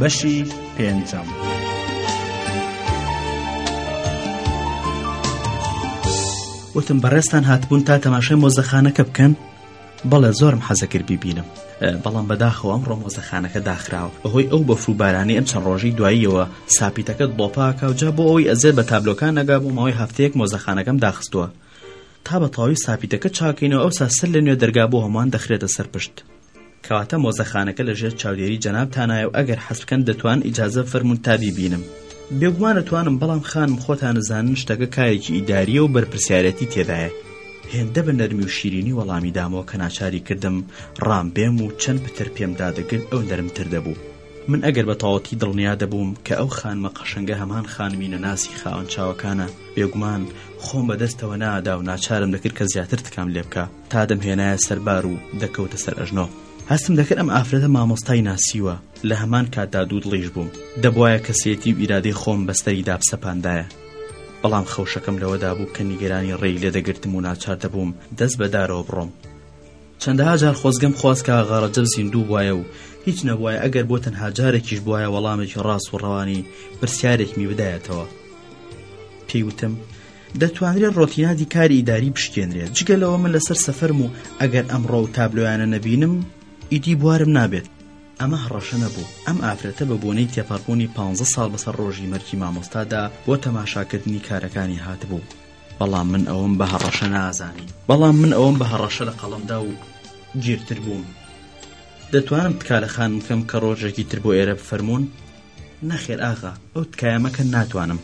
بەشی پێنجەم. وتم بەڕێستان هاتبوون تا تەماشای مۆزەخانەکە بکەن بەڵێ زۆرم حەزەکرد بیبینم بەڵام بەداخەوە ئەم ڕۆمۆزەخانەکە داخراوە بەهۆی ئەو بەفروبارانی ئەم چەند ڕۆژی دواییەوە ساپیتەکە دڵۆپاکە و جا بۆ ئەوەی ئەزێ بە تابلۆکان نەگا بۆ ماوەی هەفتەیەک مۆزەخانەکەم داخستووە تا بە تەواوی ساپیتەکە چاکەینەوە ئەوسا سەر لە نوێ دەرگا بۆ هەمووان دەخرێتە سەر پشت کەواتە مۆزەخانەکە لە ژێر چاودێری جەنابتانایە و ئەگەر حەز بکەن دەتوان ئیجازە بفەرموون تا بیبینم بێگومان ئەتوانم بەڵام خانم خۆتان ئەزانن شتەکە کارێکی ئیدارییە و بەرپرسیارێتی تێدایە هێندە بە نەرمی و شیرینی وەڵامی دامەوە کە ناچاری کردم ڕام بێم و چەند پتر پێم دادەگرت ئەو نەرمتر دەبوو من ئەگەر بە تەواوەتی دڵنیا دەبووم کە ئەو خانمە قەشەنگە هەمان خانمی نەناسی خاوەن چاوەکانە بێگومان خۆم بەدەستەوە نادا و ناچارم دەکرد کە زیاتر تکام لێ بکا تا دەمهێنایە سەر بار و دەکەوتە سەر ئەژنۆ هەستم دەکرد ئەم ئافرەتە مامۆستای ناسیوە لە هەمان کاتدا دوو دڵیش بووم دەبواە کەسێتی و ئیرادەی خۆم بەستەری دابسەپاندایە بەڵام خەوشەکەم لەوەدا بوو کە نیگەرانی ڕێی لێ دەگرتم و ناچار دەبووم دەست بەدارەوە بڕۆم چەندەها جار خۆزگەم خواست کە غەڕەجەب زیندوو وایە و هیچ نەبواە ئەگەر بۆ تەنها جارێکیش بواە وەڵامێکی ڕاست و ڕەوانی پرسیارێکمی بدایەتەوە پێی وتم دەتوانرێت ڕۆتیناتی کاری ئیداری بشکێنرێت جگە لەوە من لەسەر سەفەرم و ئەگەر ئەمڕۆ و تابلۆیانە نەبینم ئیدی بوارم نابێت ئەمە هەڕەشە نەبوو ئەم ئافرەتە بە بۆنەی تێپەڕبوونی پ ساڵ بەسەر ڕۆژی مەرکی مامۆستادا بۆ تەماشاکردنی کارەکانی هاتبوو بەڵام من ئەوم بە هەڕەشە نازانی بەڵام من ئەوم بە هەڕەشە لە قەڵمدا و گیرتر بووم دەتوانم تکا لە خان بکەم کە ڕۆژێکی تر بۆ ئێرە بفەرمونون نەخێر ئاغا ئەو تکایە مەکە ناتوانم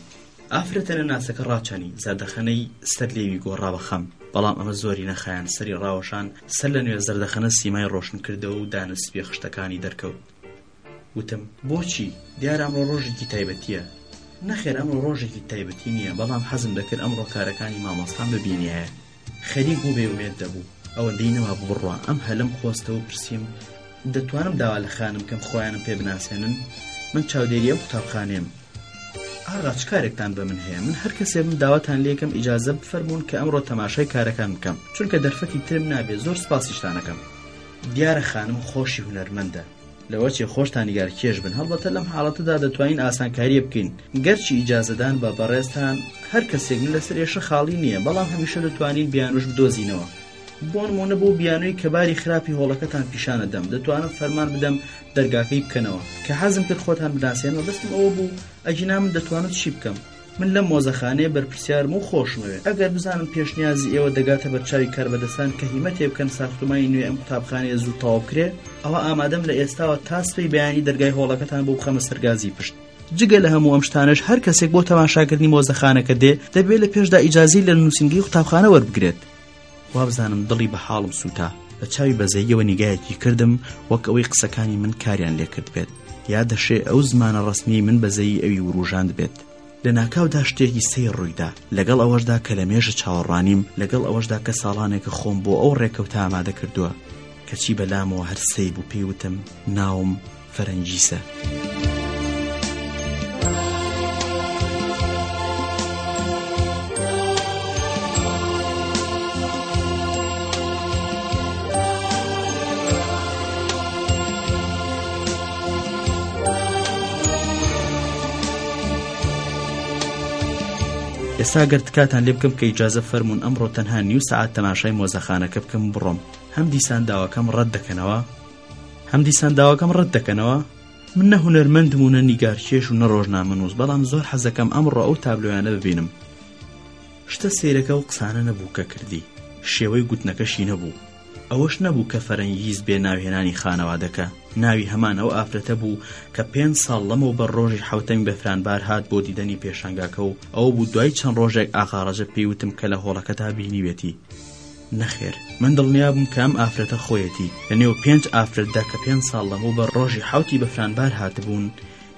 ئافرە تەنەناسەکە ڕاچەنی، زەردەخەنەی سەر لێوی گۆڕا بە خەم، بەڵام ئەمە زۆری نەخایاند، سەری ڕاوەشاند، سەر لە نوێ زەردەخەنە سیمای ڕۆشن کردەوە و دانە سپییە خشتەکانی دەرکەوت. وتم، بۆچی؟ دیارە ئەمڕۆ ڕۆژێکی تایبەتییە. نەخێر ئەمڕۆ ڕۆژێکی تایبەتی نییە، بەڵام حەزم دەکرد ئەمڕۆ کارەکانی مامۆستام ببینیایە. خەریک بوو بێ ئومێد دەبوو ئەوەندەی نەما بوو بڕوا ئەم هەلم قۆستەوە پرسیم دەتوانم داوا لە خانم بکەم خۆیانم پێ بناسێنن من چاودێری ئەو قوتابخانەیەم ئاغا چ کارێکتان بە من هەیە من هەر کەسێ بم داواتان لێکم ئیجازە بفەرمونون کە ئەمڕۆ تەماشای کارەکان بکەم چونکە دەرفەتی ترم نابێ زۆر سپاسیشتانەکەم دیارە خانم خۆشی هونەرمەندە لەوە چێ خۆشتان نیگارکێش بن هەڵبەتە لەم حاڵەتەدا دەتوانین ئاسانکاریە بکەین گەرچی ئیجازەدان بە بەڕێزتان هەر کەسێک من لەسەر ێشە خاڵی نییە بەڵام هەمیشە دەتوانین بیانوش بدۆزینەوە بۆ نمونە بۆ بیانووی کە باری خراپی هۆڵەکەتان پیشانە دەم دەتوانم فەرمان بدەم دەرگاکەی بکەنەوە کە حەزم کرد خۆتان بناسێنەوە بەستم ئەوە بوو ئەگینا من دەتوانم چی بکەم من لەم مۆزەخانەیە بەرپرسیارم و خۆشمەوێ ئەگەر بزانم پێشنیازی ئێوە دەگاتە بەرچاوی کاربەدەستان کە هیمەتێ بکەن ساختومانی نوێ ئەم قوتابخانەیە زوو تەواو بکرێ ئەوا ئامادەم لە ئێستاوە تا سبەی بەیانی دەرگای هۆڵەکەتان بۆ بخەمە سەر گازی پشت. جگە لە هەموو ئەم شتانەش هەر کەسێک بۆ تەماشاکردنی مۆزەخانەکە دێ دەبێ لە پێشدا ئیجازەی لە نووسینگەی قوتابخانە وەربگرێت وابزانم دڵی بە حاڵم سووتا بە چاوی بەزەییەوە نیگایەکی کردم وەک ئەوەی قسەکانی من کاریان لێکرد بێت یا دەشێ ئەو زمانە ڕسمی من بەزەیی ئەوی وروژاند بێت لە ناکاودا شتێکی سەیر ڕوویدا لەگەڵ ئەوەشدا کە لە مێژە چاوەڕانیم لەگەڵ ئەوەشدا کە ساڵانێکە خۆم بۆ ئەو ڕێکەوتە ئامادە کردووە کەچی بەلامەوە هەر سەی بوو پێی وتم ناوم فەرەنگیسە. ئێستا گەر تکاتان لێ بکەم کە ئیجازە فەرمونون ئەمڕۆ تەنها نیو سعات تەماشای مۆزەخانەکە بکەم بڕۆم هەم دیسان داواکەم ڕەت دەکەنەوە هەم دیسان داواکەم ڕەت دەکەنەوە من نە هونەرمەندم و نە نیگارکێش و نە ڕۆژنامەنووس بەڵام زۆر حەزەکەم ئەمڕۆ ئەو تابلۆیانە ببینم شتە سیرەکە و قسانە نەبوو کە کردی شێوەی گوتنەکەشی نەبوو ئەوەش نەبوو کە فەرەنگیز بێ ناوهێنانی خانەوادەکە ناوی هەمان ئەو ئافرەتە بوو کە پێنج ساڵ لەمە و بە ڕۆژی حوتەمی بەفرانبار هات بۆ دیدەنی پێشانگاکە و ئەو بوو دوای چەند ڕۆژێک ئاغاڕەجە پێیوتم کە لە هۆڵەکەدا بینیوێتی نەخێر من دڵنیابووم کە ئەم ئافرەتە خۆیەتی لە نێو پێنج ئافرەتدا کە پێنج ساڵ لەمەو بەر ڕۆژی حوتی بەفرانبار هاتبوون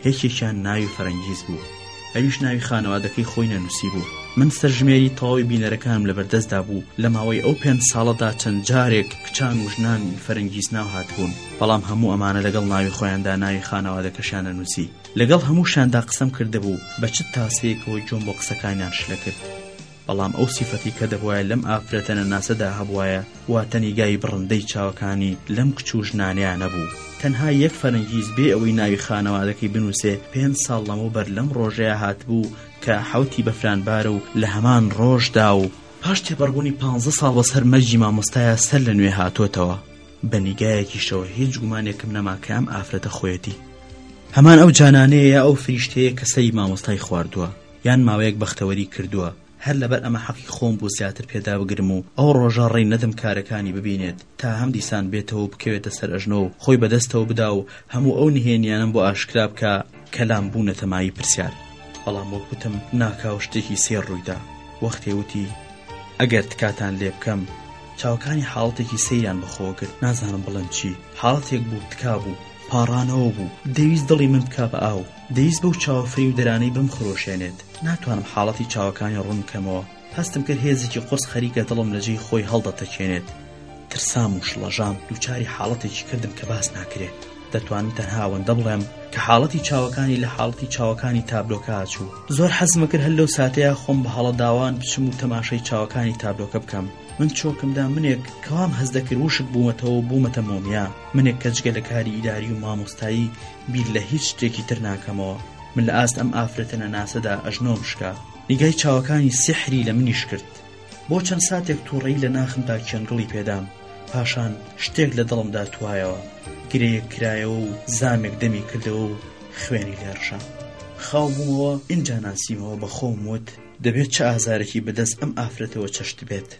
یەکێکیان ناوی فەرەنگیز بوو ئەویش ناوی خانەوادەکەی خۆی نەنووسی بوو من سەرژمێری تەواوی بینەرەکانم لەبەردەستدا بوو لە ماوەی ئەو پێنج ساڵەدا چەند جارێک کچان و ژنان فەرەنگیز ناو هاتبوون بەڵام هەموو ئەمانە لەگەڵ ناوی خۆیاندا ناوی خانەوادەکەشیانە نووسی لەگەڵ هەموو شاندا قسەم کردبوو بە چ تاسەیەکەوە گوێم بۆ قسەکانیان شلە کرد. بەڵام ئەو سیفەتی کە دەبوایە لەم ئافرەتە نەناسەدا هەبوایە، واتە نیگای بڕندەی چاوەکانی لەم کچ و ژنانەیا نەبوو. تەنها یەک فەرنگیز بێ ئەوەی ناوی خانەوادەکەی بنووسێ، پێنج ساڵ لەمەوبەر لەم ڕۆژەیا هاتبوو کە حەوتی بەفرانبارە و لە هەمان ڕۆژدا و، پاش تێپەڕبوونی پانزە ساڵ بەسەر مەرگی مامۆستایا سەر لە نوێ هاتۆتەوە، بە نیگایەکیشەوە هیچ گومانێکم نەما کە ئەم ئافرەتە خۆیەتی. هەمان ئەو جانانەیە یا ئەو فریشتەیە کە سەری مامۆستای خواردووە. یان ماوەیەک بەختەوەری کردووە، هەر لەبەر ئەمە حەقی خۆم بوو زیاتر پێدا بگرم و ئەو ڕۆژە ڕێی نەدەم کارەکانی ببینێت تا هەم دیسان بێتەوە و بکەوێتە سەر ئەژنۆ و خۆی بەدەستەوە بدا و هەموو ئەو نهێنییانەم بۆ ئاشکرا بکا کە لام بوونەتە مایەی پرسیار. بەڵام وەک وتم ناکاو شتێکی سەیر ڕووی دا، وەختێ وتی، ئەگەر تکاتان لێ بکەم. چاوەکانی حاڵەتێکی سەیریان بە خۆوە گرت، نازانم بڵێم چی، حاڵەتێک بوو تکا بوو، پاڕانەوە بوو، دەویست دڵی من بکا بە ئاو. دەیست بەو چاوە فریودەرانەی بمخرۆشێنێت ناتوانم حاڵەتی چاوەکانی ڕوون بکەمەوە هەستم کرد هێزێکی قورس خەریکە دڵم لە جێی خۆی هەڵدەتەکێنێت ترسام و شڵەژام دووچاری حاڵەتێکی کردم کە باس ناکرێ دەتوانم تەنها ئەوەندە بڵێم کە حاڵەتی چاوەکانی لە حاڵەتی چاوەکانی تابلۆکە ئاچوو زۆر حەزمە کرد هەر لەو ساتەیە خۆم بە هەڵە داوان بچم و تەماشای چاوەکانی تابلۆکە بکەم من چۆکم دا منێک کەوام هەست دەکرد وشک بوومەتەوە و بوومەتە مۆمیا، منێک کە جگە لە کاری ئیداری و مامۆستایی بیر لە هیچ شتێکی تر ناکەمەوە. من لە ئاست ئەم ئافرەتە نەناسەدا ئەژنۆم شکا. نیگای چاوەکانی سیحری لە منیش کرد. بۆ چەند ساتێک تووڕەیی لە ناخمدا کێنگڵی پێدام، پاشان شتێک لە دڵمدا توایەوە، گرێیەک کرایەوە و زامێک دەمی کردەوە و خوێنی لێ ڕژا. خاو بوومەوە، ئینجا ناسیمەوە، بە خۆم وت. دەبێت چ ئازارێکی بەدەست ئەم ئافرەتەوە چەشتبێت؟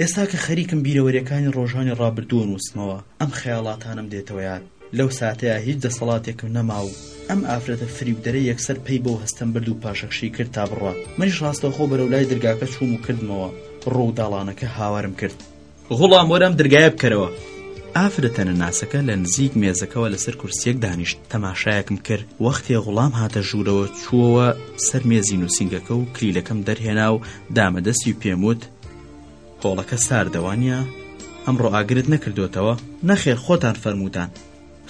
ئێستا کە خەریکم بیرەوەریەکانی ڕۆژانی ڕابردوو نووسمەوە، ئەم خەیاڵاتانەم دێتەوە یاد، لەو ساتەیا هیچ دەسەڵاتێکم نەما و ئەم ئافرەتە فریودەرە یەکسەر پەی بەو هەستەم برد و پاشەکشەی کرد تا بڕوات، منیش ڕاستەوخۆ بەرەو لای درگاکە چووم و کردمەوە، ڕوو و داڵانەکە هاوارم کرد. غوڵام وەرە ئەم درگایە بکەرەوە ئافرە تەنەناسەکە لە نزیک مێزەکەەوە لەسەر کورسیەک دانیشت تەماشایەکم کرد وەختێ غوڵام هاتە ژوورەوە چووەوە سەر مێزی نووسنگەکە و کلیلەکەم دەرهێنا و دامەدەستی و پێموت هۆڵەکە ساردەوانە ئەمڕۆ ئاگرت نەکردوێتەوە نەخێر خۆتان فەرمووتان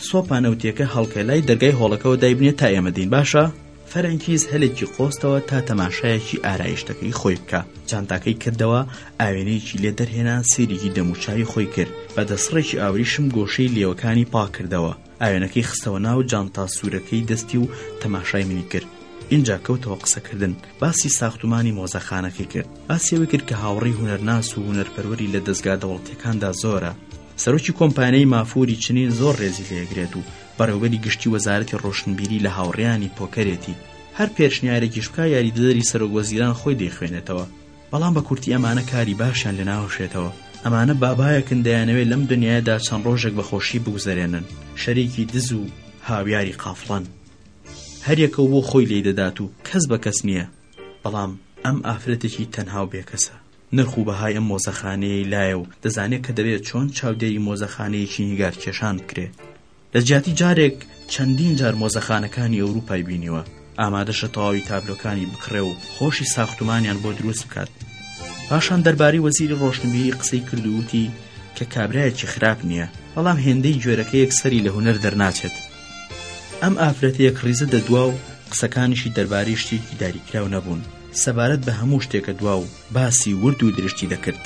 سۆپا نەوتیەکە هەڵکە لای دەرگای هۆڵەکەوە دایبنێ تا ئێمە دێین باشە؟ فەرەنکیز هەلێکی قۆستەوە تا تەماشایەکی ئارایشتەکەی خۆی بکا جانتاکەی کردەوە ئاوێنەیەکی لێ دەرهێنا سەیرێکی دەموچاوی خۆی کرد بە دەسڕێکی ئاوریشم گۆشەی لێوەکانی پاکردەوە ئاوێنەکەی خستەوە ناو جانتا سوورەکەی دەستی و تەماشای منی کرد ئینجا کەوتەوە قسەکردن باسی ساختمانی مۆزەخانەکەی کرد باسیەوەی کرد کە هاوڕی هونەرناس و هونەرپەروەری لە دەستگا دەوڵەتەکاندا زۆرە سەرۆکی کۆمپانیای مافوری چنین زۆر ڕێزی لێگرێت و بەڕێوبەری گشتی وەزارەتی ڕۆشنبیری لە هاوڕیانی پۆکەرێتی هەر پێشنیارێکیش بکە یاریدەدەری سەرۆک وەزیران خۆی دەیخوێنێتەوە بەڵام بە کورتی ئەمانە کاری باشیان لە ناوەشێتەوە ئەمانە بابایەکن دەیانەوێت لەم دنیادا چەند ڕۆژێک بەخۆشی بگوزەرێنن شەریکی دز و هاویاری قافڵەن هەریەکە و بۆ خۆی لی دەدات و کەس بە کەس نییە بەڵام ئەم ئافرەتێکی تەنها و بێکەسە نرخ و بەهای ئەم مۆزەخانەیەی لایە و دەزانێ کە دەبێ چۆن چاودێری مۆزەخانەیەکی نیگارکێشان بکرێ. لە جیاتی جارێک چەندین جار مۆزەخانەکانی ئەوروپای بینیوە، ئامادەشە تەواوی تابلۆکانی بکڕێ و خۆشی ساختومانیان بۆ دروست بکات. پاشان دەربارەی وەزیری ڕۆشنبیری قسەی کرد و وتی کە کابرایەکی خراپ نییە، بەڵام هێندەی گوێرەکەیەک سەری لە هونەر دەرناچێت. ئەم ئافرەتە یەکڕیزە دەدوا و قسەکانیشی دەربارەی شتێکی داریکراو نەبوون. سەبارەت بە هەموو شتێکە دوا و باسی ورد و درشتی دەکرد.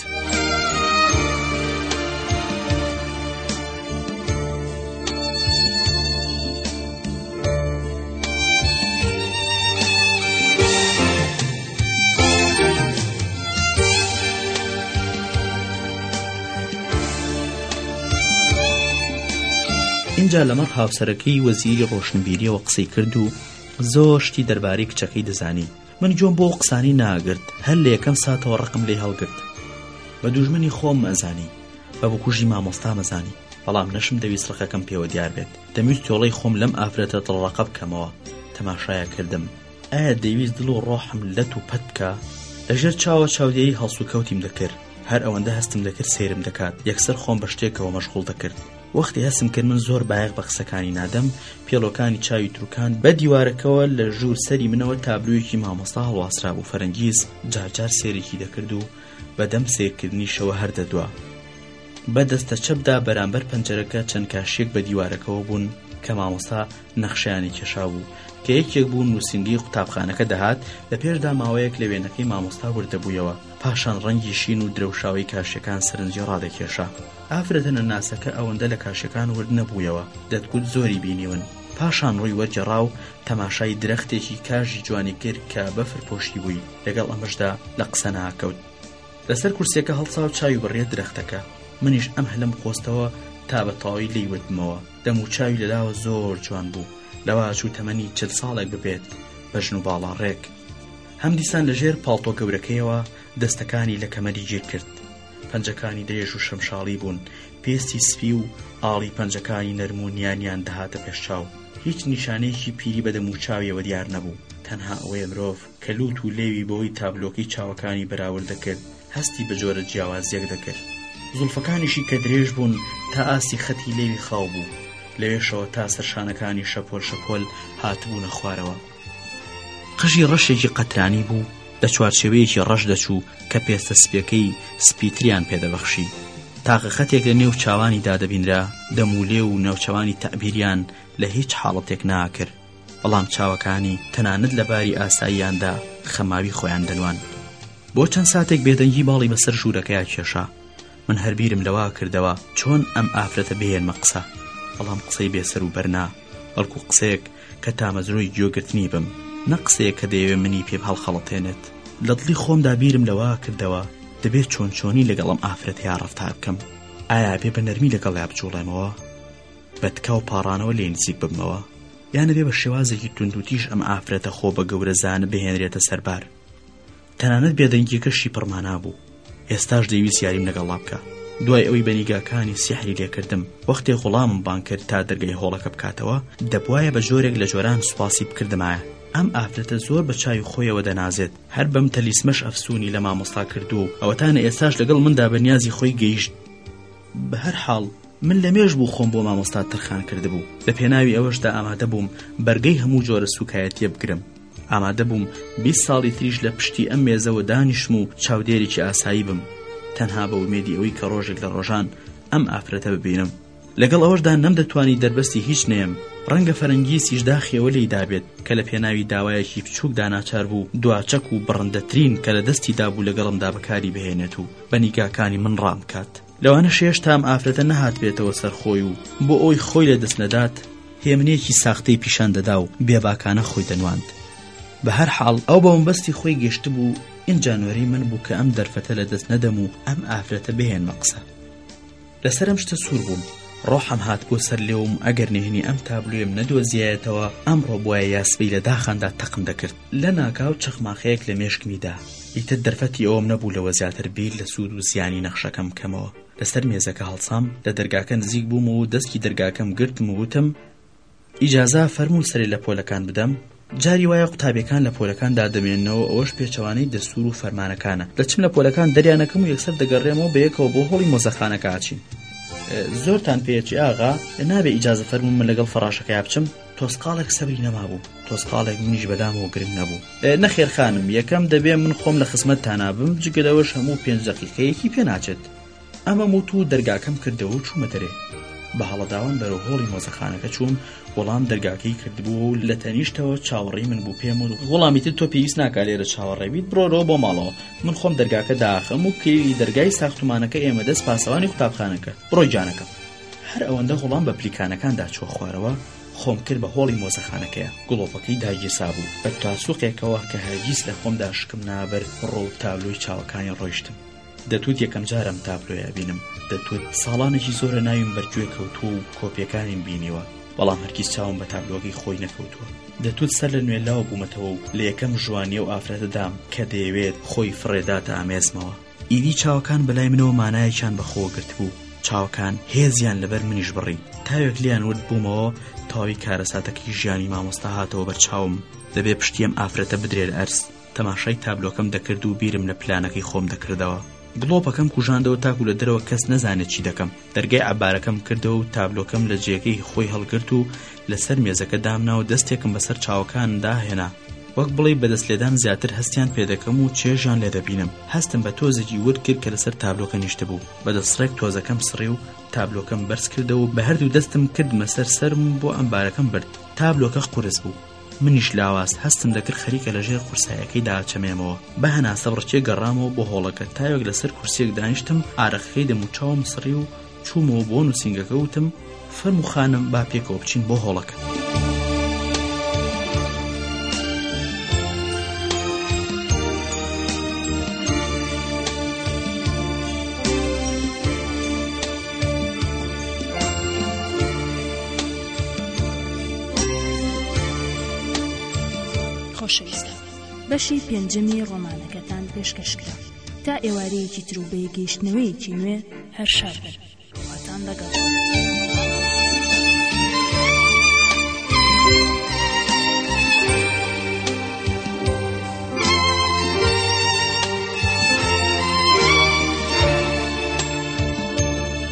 ئینجا لەمەڕ هاوسەرەکەی وەزیری ڕۆشنبیریەوە قسەی کرد و زۆر شتی دەربارەی کچەکەی دەزانی من گوێم بۆ ئەو قسانەی ناگرت هەر لە یەکەم ساتەوە ڕقم لێ هەڵگرت بە دوژمنی خۆم مەزانی بە بکوژی مامۆستا مەزانی بەڵام نەشم دەویست ڕقەکەم پێوە دیار بێت دەمویست تۆڵەی خۆم لەم ئافرەتە دڵڕەقە بکەمەوە تەماشایە کردم ئایا دەویست دڵ و ڕۆحم لەت و پەت بکە لەژێر چاوە چاودێری هەڵسوکەوتیم دەکرد هەر ئەوەندە هەستم دەکرد سەیرم دەکات یەکسەر خۆم بە شتێکەوە مەشغوڵ دەکرد وەختی هەستم کرد من زۆر بایەخ بە قسەکانی نادەم پێڵۆکانی چاوی تروکان بە دیوارەکەوە لە ژوور سەری منەوە تابلوویەکی مامۆستا هەڵواسرا بوو فەرەنگیز جارجار سێرێکی دەکرد و بەدەم سیرکردنیشەوە هەردەدوا بە دەستە چەپدا بەرامبەر پەنجەرەکە چەند کاشێک بە دیوارەکەەوە بوون کە مامۆستا نەخشیانی کێشا بوو کە یەکێک بوو نووسنگی قوتابخانەکە دەهات لە پێشدا ماوەیەک لە وێنەکەی مامۆستا وردەبوویەوە پاشان ڕەنگی شین و درەوشاوی کاشەکان سەرنجی ڕادەکێشا ئافرەتە نەناسەکە ئەوەندە لە کاشەکان ورد نەبوویەوە، دەتگوت زۆری بینیون، پاشان ڕووی وەرگێڕا و تەماشای درەختێکی کاژی جوانی کرد کە بەفر پۆشیبووی، لەگەڵ ئەمەشدا لە قسە ناکەوت. لەسەر کورسیەکە هەڵسا و چاوی بڕیە درەختەکە، منیش ئەم هەلەم قۆستەوە تا بە تەواوی لێی وتبمەوە، دەم و چاوی لەلاوە زۆر جوان بوو، لەوە ئەچوو تەمەنی چل ساڵێک ببێت بە ژن و باڵاڕێک. هەمدیسان لەژێر پاڵتۆ گەورەکەیەوە دەستەکانی لە کەمەری گیر کرد. پەنجەکانی درێژ و شەمشاڵی بوون پێستی سپی و ئاڵی پەنجەکانی نەرم و نیانیان دەهاتە پێش چاو هیچ نیشانەیەکی پیری بە دەموچاویەوە دیار نەبوو تەنها ئەوەیە مرۆڤ کە لوت و لێوی بەوەی تابلۆکەی چاوەکانی بەراورد دەکرد هەستی بە جۆرە جیاوازیەک دەکرد زوڵفەکانیشی کە درێژ بوون تا ئاستی خەتی لێوی خاو بوو لەوێشەوە تا سەرشانەکانی شەپۆل شەپۆل هاتبوونە خوارەوە. قژی ڕەشێکی قەترانی بوو لە چوارچێوەیەکی ڕەش دەچوو کە پێستە سپیەکەی سپیتریان پێدەبەخشی تاقە خەتێک لە نێو چاوانی دادەبینرا دەمولێ و ناوچەوانی تەبیریان لە هیچ حاڵەتێک ناکرد بەڵام چاوەکانی تەنانەت لە باری ئاساییاندا خەماوی خۆیان دەنوان بۆ چەند ساتێک بێدەنگی باڵی بەسەر ژوورەکەیا کێشا من هەربیرم لەوا کردەوە چۆن ئەم ئافرەتە بێنمە قسە بەڵام قسەی بێسەر و بەرنا بەڵکو قسەیەک کە تامەزرۆی گوێگرتنی بم، نە قسەیەک کە دەیەوێ منی پێ هەڵخەڵەتێنێت. لە دڵی خۆمدا بیرم لەوە کردەوە دەبێ چۆن چۆنی لەگەڵ ئەم ئافرەتەیا ڕەفتار بکەم. ئایا ئەبێ بە نەرمی لەگەڵیا بجووڵێمەوە؟ بە تکا و پاڕانەوە لێی نزیک ببمەوە؟ یان ئەبێ بە شێوازێکی توندوتیژ ئەم ئافرەتە خۆ بە گەورەزانە بهێنرێتە سەربار؟ تەنانەت بێدەنگییەکەشی پڕ مانا بوو. ئێستاش دەیویست یاریم لەگەڵا بکا. دوای ئەوەی بە نیگاکانی سیحری لێ کردم، وەختێ غوڵامم بانگ کرد تا دەرگای هۆڵەکە بکاتەوە، دەبوایە بە جۆرێک لە جۆران سوپاسی بکردمایە. ئەم ئافرەتە زۆر بە چاوی خۆیەوە دەنازێت، هەر بەم تەلیسمەش ئەفسوونی لە مامۆستا کردووە و ئەوەتانە ئێستاش لەگەڵ مندا بە نیازی خۆی گەیشت. بە هەر حاڵ، من لە مێژ بوو خۆم بۆ مامۆستا تەرخان کردبوو، لە پێناوی ئەوەشدا ئامادە بووم بەرگەی هەموو جۆرە سووکایەتییە بگرم. ئامادە بووم بیست ساڵی تریش لە پشتی ئەم مێزەوە دانیشم و چاودێرێکی ئاسایی بم تەنها بە ومێدی ئەوەی کە ڕۆژێک لە ڕۆژان ئەم ئافرەتە ببینم لەگەڵ ئەوەشدا نەم دەتوانی دەربەستی هیچ نێم ڕەنگە فەرەنگی سیشداخیەوە لی دابێت کە لە پێناوی داوایەکی بچووک داناچار بوو دواچەک و بڕندەترین کە لە دەستی دابوو لەگەڵمدا بەکاری بهێنێت و بە نیگاکانی من ڕام بکات لەوانەش هێشتا ئەم ئافرەتە نەهاتبێتەوە سەر خۆی و بۆ ئەوەی خۆی لە دەست نەدات هێمنێکی ساختەی پیشان دەدا و بێباکانە خۆی دەنواند بە هەر حاڵ ئەو بە مەبەستی خۆی گەشت بوو ئینجا نۆرەی من بوو کە ئەم دەرفەتە لە دەست نەدەم و ئەم ئافرەتە بهێنمە قسە لەسەرم شتە سوور بووم ڕۆحم هات بۆ سەر لێوم ئەگەر نهێنی ئەم تابلوێم نەدۆزیایەتەوە ئەمڕۆ بواە یاسبی لە داخاندا تەقم دەکرد لەناکاو چەخماخەیەک لە مێشکمی دا. ئیتر دەرفەتی ئەوەم نەبوو لەوە زیاتر بیر لە سوود و زیانی نەخشەکەم بکەمەوە. لەسەر مێزەکە هەڵسام، لە دەرگاکە نزیک بووم و دەسکی دەرگاکەم گرتم و وتم، ئیجازە فەرموو سەرێ لە پۆلەکان بدەم؟ جاری وایە قوتابییەکان لە پۆلەکاندا دەمێننەوە، ئەوەش پێچەوانەی دەستوور و فەرمانەکانە. دەچم لە پۆلەکان دەریان ئەکەم و یەکسەر دەگەڕێمەوە بەیەکەوە بۆ هۆڵی مۆزەخانەکە ئاچین. زۆرتان پێیەچێ ئاغا. نابێ ئیجازە فەرموو من لەگەڵ فەڕاشەکەیا بچم؟ تۆسقاڵێک سەبری نەمابوو تۆسقاڵێک منیش بەدامەوە گرنگ نەبوو نەخێرخانم یەکەم دەبێ من خۆم لە خزمەت تانابم جگە لەوەش هەموو پێنج دقیقەیەکی پێناچێت ئەمە موت و دەرگاکەم کردەوە و چوومە دەرێ بە هەڵەداوان بەرەو هۆڵی مۆزەخانەکە چووم وەڵام دەرگاکەی کردبوو و لە تەنیشتەوە چاوەڕی من بوو پێم و وەڵامی تر تۆ پێویست ناکە لێرە چاوەڕێبیت بڕۆرەوە بۆ ماڵەوە من خۆم دەرگاکە داخم و کلیلی دەرگای ساختمانەکە ئێمە دەست پاسەوانی قوتابخانەکە بڕۆ گیانەکەم هەر ئەوەندە غوڵام بە پلیکانەکاندا چووە خوارەوە، خۆم کرد بە هۆڵی مۆزەخانەکەیە. گڵۆپەکەی داگیرسابوو. بە تواسوقێکەوە کە هەرگیز لە خۆمدا شکم نابرد، ڕوو تابلۆی چاوەکانی ڕۆیشتم. دەتوت یەکەمجارە ئەم تابلۆیە ئەبینم. دەتوت ساڵانێکی زۆرە ناویم بەرگوێ کەوتووە و کۆپیەکانیم بینیوە، بەڵام هەرگیز چاوم بە تابلۆکەی خۆی نەکەوتووە. دەتوت سەر لە نوێ لاو بوومەتەوە و لە یەکەم ژوانی ئەو ئافرەتەدام کە دەیەوێت خۆی فڕێداتە ئامێزمەوە. ئیدی چاوەکان بەلای منەوە مانایەکیان بەخۆوە گرتبوو چاوەکان هێزیان لەبەر منیش بڕی تاوێک لیان ورد بوومەوە تەواوی کارەساتەکەی ژیانی مامۆستا هاتەوە بەر چاوم دەبێ پشتی ئەم ئافرەتە بدرێ لە ئەرز تەماشای تابلۆکەم دەکرد و بیرم لە پلانەکەی خۆم دەکردەوە گڵۆپەکەم کوژاندەوە تاکو لە دەرەوە کەس نەزانێت چی دەکەم دەرگای عەبارەکەم کردەوە و تابلۆکەم لە جێگەی خۆی هەڵگرت و لەسەر مێزەکە دامنا و دەستێکم بەسەر چاوەکاندا هێنا وەک بڵێ بەدەست لێدان زیاتر هەستیان پێدەکەم و چێژیان لێ دەبینم هەستم بە تۆزێکی ورد کرد کە لەسەر تابلۆکە نیشتبوو بەدەستڕێک تۆزەکەم سڕی و تابلۆکەم بەرز کردەوە بە هەردوو دەستم کردمە سەر سەرم بۆ ئەمبارەکەم برد تابلۆکە قورس بوو منیش لاواز هەستم دەکرد خەریکە لە ژێر قورسایەکەیدا ئەچەمێمەوە بە هەناسە بڕچێ گەڕامەوە بۆ هۆڵەکە تاوێک لەسەر کورسیەک دانیشتم ئارەقەکەی دەموچاوم سڕی و چوومەوە بۆ نووسینگەکە وتم فەرموو خانم با پێکەوە بچین بۆ هۆڵەکە. خۆشەویستان بەشی پێنجەمی ڕۆمانەکەتان پێشکەشکرا تا ئێوارەیەکی تر و بەیگەیشتنەوەیەکی نوێ هەر شاد بن خواتان لەگەڵ.